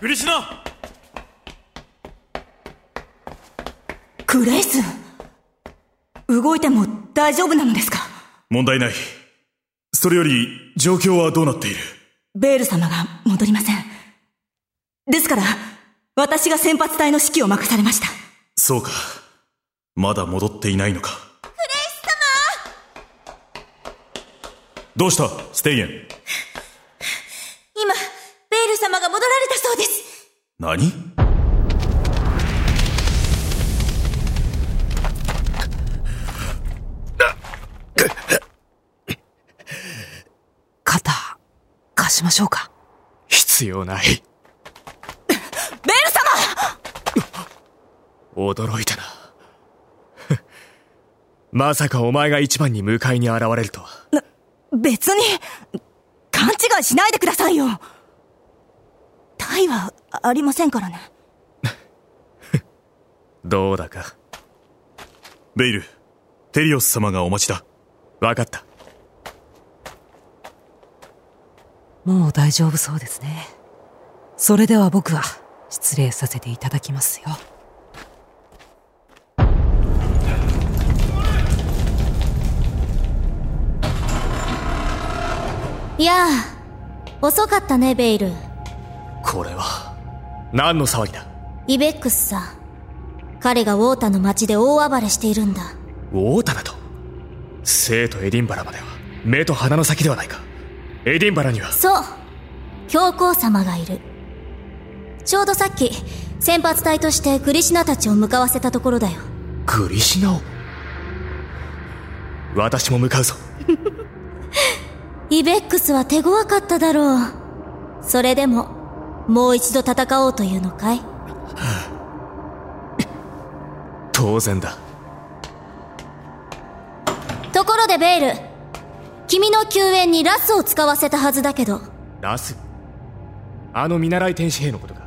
グリシナクレイス動いても大丈夫なのですか？問題ない。それより、状況はどうなっている？ベール様が戻りません。ですから、私が先発隊の指揮を任されました。そうか。まだ戻っていないのか。クレイス様どうした？ステイエン。今、ベール様が戻られたそうです。何？肩、貸しましょうか。必要ない。ベール様驚いたな。まさかお前が一番に迎えに現れるとは。別に、勘違いしないでくださいよ。タイはありませんからね。どうだか。ベイル、テリオス様がお待ちだ。わかった。もう大丈夫そうですね。それでは僕は失礼させていただきますよ。いやあ、遅かったね、ベイル。これは、何の騒ぎだ？イベックスさ。彼がウォータの街で大暴れしているんだ。ウォータナと？生とエディンバラまでは目と鼻の先ではないかエディンバラには？そう。教皇様がいる。ちょうどさっき、先発隊としてクリシナたちを向かわせたところだよ。グリシナを？私も向かうぞ イベックスは手強かっただろう。それでも、もう一度戦おうというのかい？当然だ。ところでベイル、君の救援にラスを使わせたはずだけど、ラス？あの見習い天使兵のことか。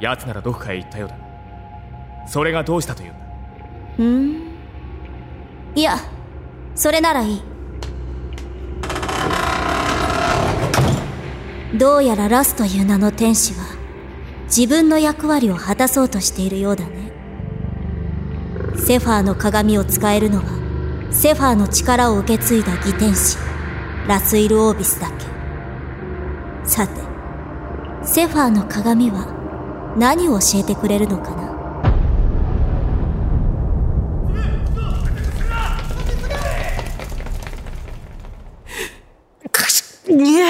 奴ならどこかへ行ったようだ。それがどうしたというんだ？うーん？いや、それならいい。どうやらラスという名の天使は、自分の役割を果たそうとしているようだね。セファーの鏡を使えるのは、セファーの力を受け継いだ義天使、ラスイル・オービスだけ。さて、セファーの鏡は何を教えてくれるのかな？いえ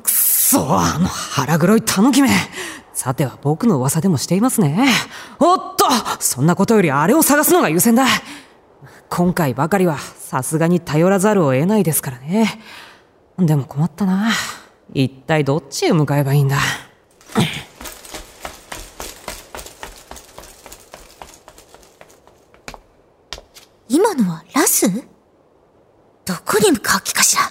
くそ、あの腹黒いタヌキめ。さては僕の噂でもしていますね。おっとそんなことよりあれを探すのが優先だ。今回ばかりはさすがに頼らざるを得ないですからね。でも困ったな。一体どっちへ向かえばいいんだ。今のはラス？どこに向かう気かしら？